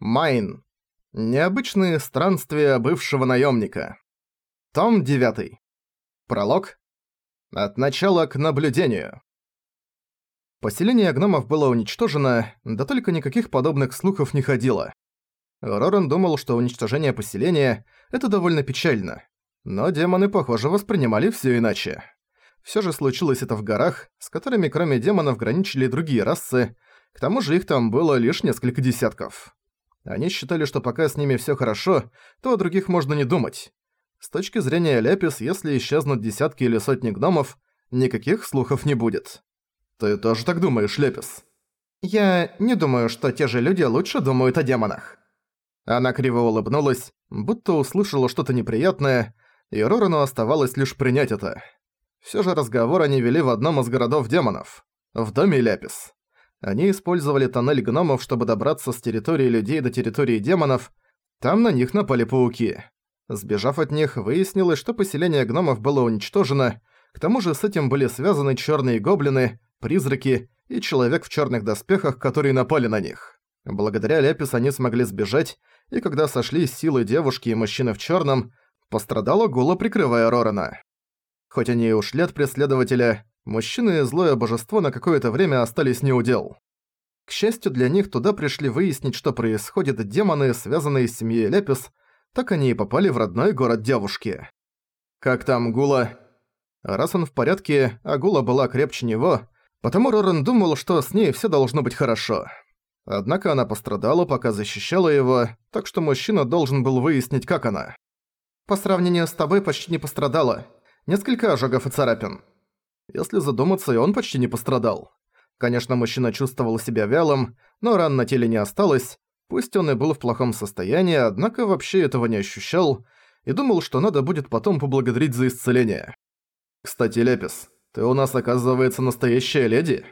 Майн. Необычные странствия бывшего наемника. Том 9. Пролог. От начала к наблюдению. Поселение гномов было уничтожено, да только никаких подобных слухов не ходило. Роран думал, что уничтожение поселения – это довольно печально. Но демоны, похоже, воспринимали все иначе. Все же случилось это в горах, с которыми кроме демонов граничили другие расы, к тому же их там было лишь несколько десятков. Они считали, что пока с ними всё хорошо, то о других можно не думать. С точки зрения Ляпис, если исчезнут десятки или сотни гномов, никаких слухов не будет. Ты тоже так думаешь, Ляпис? Я не думаю, что те же люди лучше думают о демонах. Она криво улыбнулась, будто услышала что-то неприятное, и Рорану оставалось лишь принять это. Всё же разговор они вели в одном из городов демонов, в доме Ляпис. Они использовали тоннель гномов, чтобы добраться с территории людей до территории демонов. Там на них напали пауки. Сбежав от них, выяснилось, что поселение гномов было уничтожено. К тому же с этим были связаны черные гоблины, призраки и человек в черных доспехах, которые напали на них. Благодаря Ляпис они смогли сбежать, и когда сошлись силы девушки и мужчины в черном, пострадала Гула, прикрывая Рорана. Хоть они и ушли от преследователя, мужчины и злое божество на какое-то время остались неудел. К счастью для них, туда пришли выяснить, что происходит демоны, связанные с семьей Лепис, так они и попали в родной город девушки. «Как там Гула?» Раз он в порядке, а Гула была крепче него, потому Рорен думал, что с ней все должно быть хорошо. Однако она пострадала, пока защищала его, так что мужчина должен был выяснить, как она. «По сравнению с тобой почти не пострадала. Несколько ожогов и царапин. Если задуматься, и он почти не пострадал. Конечно, мужчина чувствовал себя вялым, но ран на теле не осталось. Пусть он и был в плохом состоянии, однако вообще этого не ощущал и думал, что надо будет потом поблагодарить за исцеление. «Кстати, Лепис, ты у нас, оказывается, настоящая леди?»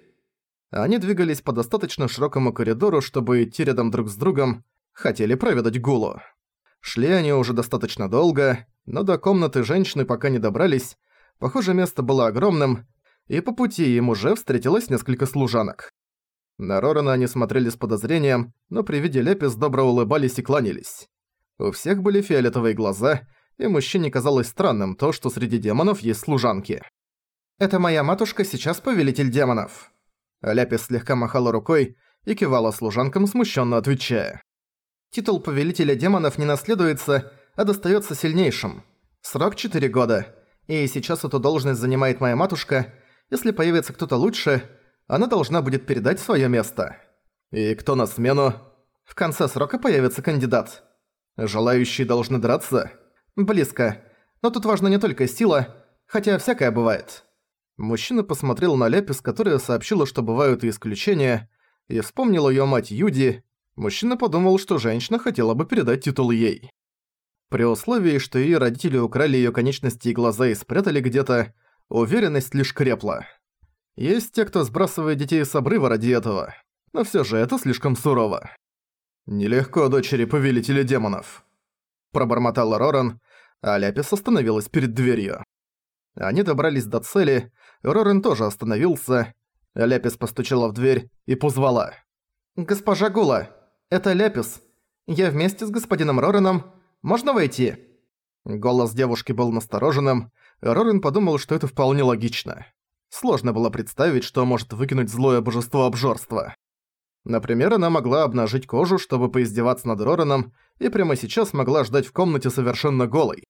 Они двигались по достаточно широкому коридору, чтобы идти рядом друг с другом, хотели проведать Гулу. Шли они уже достаточно долго, но до комнаты женщины пока не добрались, Похоже, место было огромным, и по пути им уже встретилось несколько служанок. На Рорана они смотрели с подозрением, но при виде Лепис добро улыбались и кланялись. У всех были фиолетовые глаза, и мужчине казалось странным то, что среди демонов есть служанки. «Это моя матушка, сейчас повелитель демонов». Ляпис слегка махала рукой и кивала служанкам, смущенно отвечая. «Титул повелителя демонов не наследуется, а достается сильнейшим. Срок 4 года и сейчас эту должность занимает моя матушка. Если появится кто-то лучше, она должна будет передать своё место. И кто на смену? В конце срока появится кандидат. Желающие должны драться? Близко. Но тут важна не только сила, хотя всякое бывает. Мужчина посмотрел на Лепис, которая сообщила, что бывают и исключения, и вспомнил её мать Юди. Мужчина подумал, что женщина хотела бы передать титул ей. При условии, что её родители украли её конечности и глаза и спрятали где-то, уверенность лишь крепла. Есть те, кто сбрасывает детей с обрыва ради этого, но всё же это слишком сурово. «Нелегко дочери повелителя демонов», – пробормотал Роран, а Ляпис остановилась перед дверью. Они добрались до цели, Роран тоже остановился, Ляпис постучала в дверь и позвала. «Госпожа Гула, это Ляпис. Я вместе с господином Рораном можно войти?» Голос девушки был настороженным, Рорин подумал, что это вполне логично. Сложно было представить, что может выкинуть злое божество обжорства. Например, она могла обнажить кожу, чтобы поиздеваться над Рораном, и прямо сейчас могла ждать в комнате совершенно голой.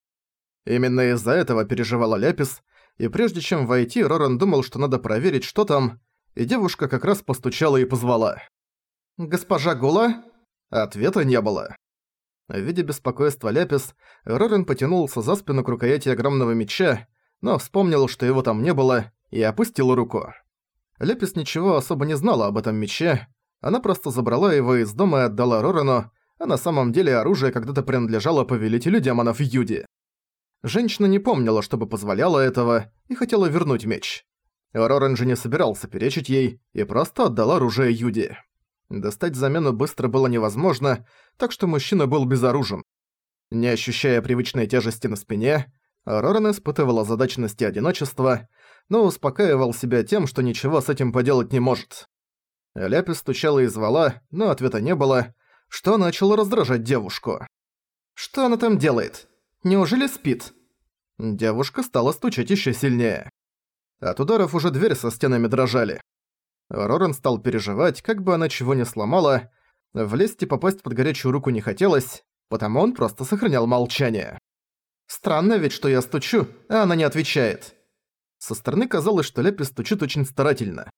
Именно из-за этого переживала Ляпис, и прежде чем войти, Роран думал, что надо проверить, что там, и девушка как раз постучала и позвала. «Госпожа Гула?» Ответа не было. В виде беспокойства Ляпис, Рорен потянулся за спину к рукояти огромного меча, но вспомнил, что его там не было, и опустил руку. Ляпис ничего особо не знала об этом мече, она просто забрала его из дома и отдала Рорану, а на самом деле оружие когда-то принадлежало повелителю демонов Юди. Женщина не помнила, чтобы позволяла этого, и хотела вернуть меч. Рорен же не собирался перечить ей и просто отдала оружие Юди. Достать замену быстро было невозможно, так что мужчина был безоружен. Не ощущая привычной тяжести на спине, Роран испытывал озадаченность и одиночество, но успокаивал себя тем, что ничего с этим поделать не может. Ляпис стучала и звала, но ответа не было. что начало раздражать девушку. «Что она там делает? Неужели спит?» Девушка стала стучать еще сильнее. От ударов уже дверь со стенами дрожали. Роран стал переживать, как бы она чего не сломала. Влезть и попасть под горячую руку не хотелось, потому он просто сохранял молчание. «Странно ведь, что я стучу, а она не отвечает». Со стороны казалось, что Лепи стучит очень старательно.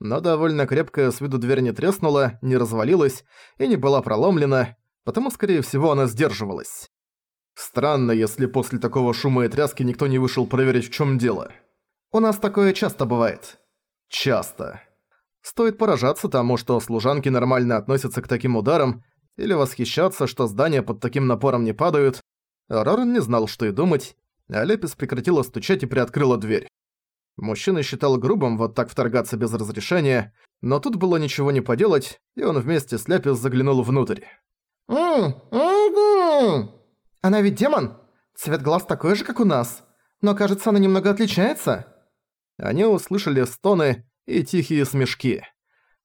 Но довольно крепкая с виду дверь не треснула, не развалилась и не была проломлена, потому, скорее всего, она сдерживалась. Странно, если после такого шума и тряски никто не вышел проверить, в чем дело. У нас такое часто бывает. Часто. Стоит поражаться тому, что служанки нормально относятся к таким ударам, или восхищаться, что здания под таким напором не падают. Роран не знал, что и думать, а Лепис прекратила стучать и приоткрыла дверь. Мужчина считал грубым вот так вторгаться без разрешения, но тут было ничего не поделать, и он вместе с Лепис заглянул внутрь. «Она ведь демон? Цвет глаз такой же, как у нас. Но кажется, она немного отличается». Они услышали стоны и тихие смешки.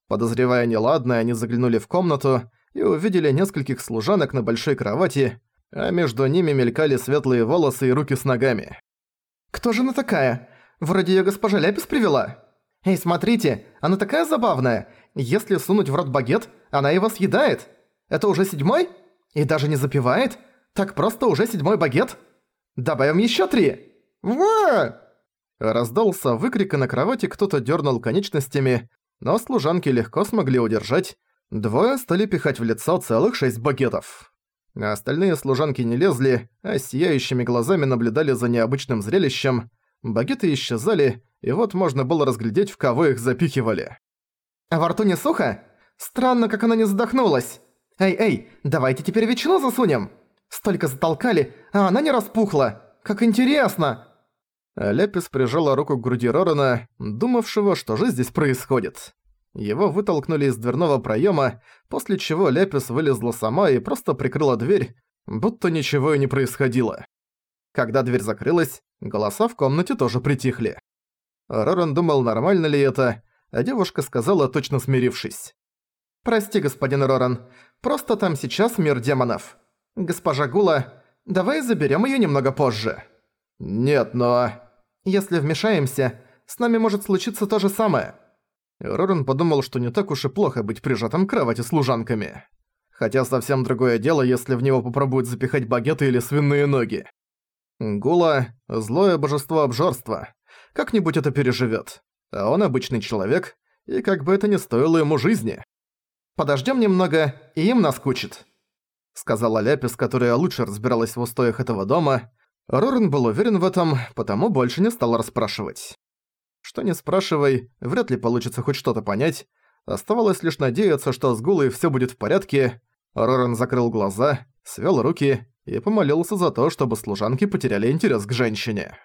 Подозревая неладное, они заглянули в комнату и увидели нескольких служанок на большой кровати, а между ними мелькали светлые волосы и руки с ногами. «Кто же она такая? Вроде её госпожа Ляпис привела. Эй, смотрите, она такая забавная. Если сунуть в рот багет, она его съедает. Это уже седьмой? И даже не запивает? Так просто уже седьмой багет? Добавим ещё три. Ва! Раздался выкрик, и на кровати кто-то дернул конечностями, но служанки легко смогли удержать. Двое стали пихать в лицо целых шесть багетов. Остальные служанки не лезли, а сияющими глазами наблюдали за необычным зрелищем – Багеты исчезали, и вот можно было разглядеть, в кого их запихивали. «А во рту не сухо? Странно, как она не задохнулась. Эй-эй, давайте теперь ветчину засунем. Столько затолкали, а она не распухла. Как интересно!» Лепис прижала руку к груди Рорана, думавшего, что же здесь происходит. Его вытолкнули из дверного проема, после чего Лепис вылезла сама и просто прикрыла дверь, будто ничего и не происходило. Когда дверь закрылась, голоса в комнате тоже притихли. Роран думал, нормально ли это, а девушка сказала, точно смирившись. «Прости, господин Роран, просто там сейчас мир демонов. Госпожа Гула, давай заберем её немного позже». «Нет, но...» «Если вмешаемся, с нами может случиться то же самое». Роран подумал, что не так уж и плохо быть прижатым к кровати служанками. Хотя совсем другое дело, если в него попробуют запихать багеты или свиные ноги. Гула – злое божество обжорства. Как-нибудь это переживет. А он обычный человек, и как бы это ни стоило ему жизни. Подождем немного, и им наскучит. Сказала Ляпис, которая лучше разбиралась в устоях этого дома. Рорен был уверен в этом, потому больше не стал расспрашивать. Что не спрашивай, вряд ли получится хоть что-то понять. Оставалось лишь надеяться, что с Гулой всё будет в порядке. Рорен закрыл глаза, свёл руки и помолился за то, чтобы служанки потеряли интерес к женщине.